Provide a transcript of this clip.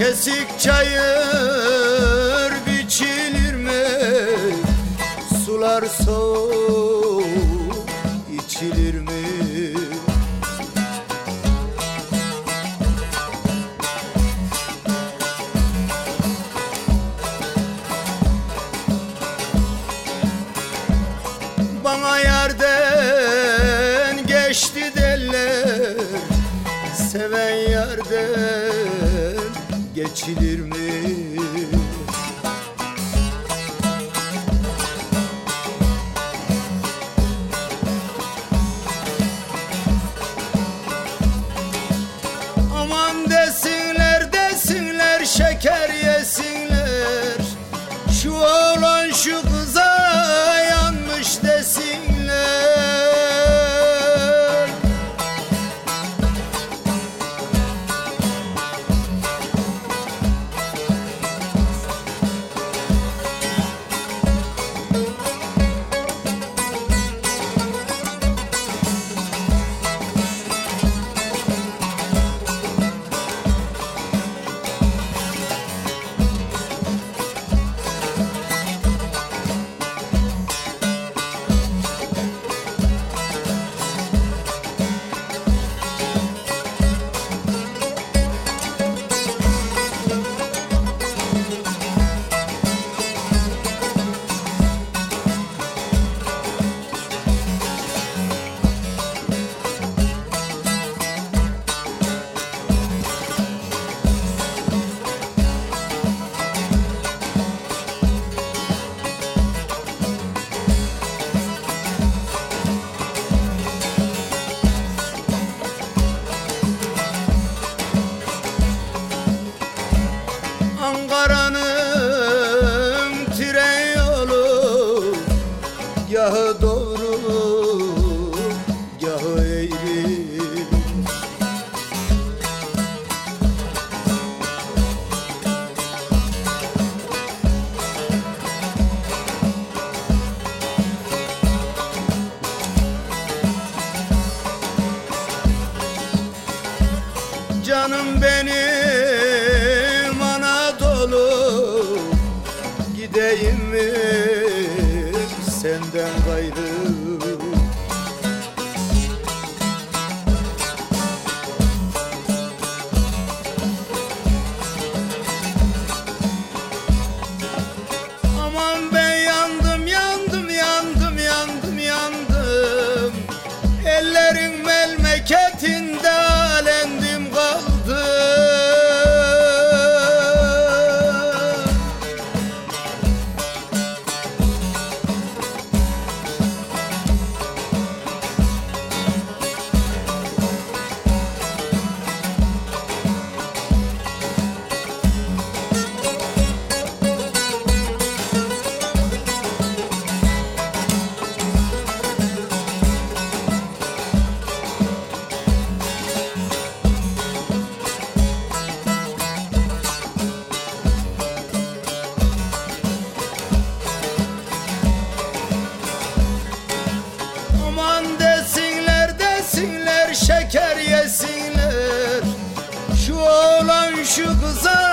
Kesik çayır biçilir mi? Sular soğuk geçilir mi? Aman desinler desinler şeker yesinler Şu oğlan şu kıza Eğri. Canım benim gayrı Aman ben yandım yandım yandım yandım yandım. Ellerin memleketinde desinler şeker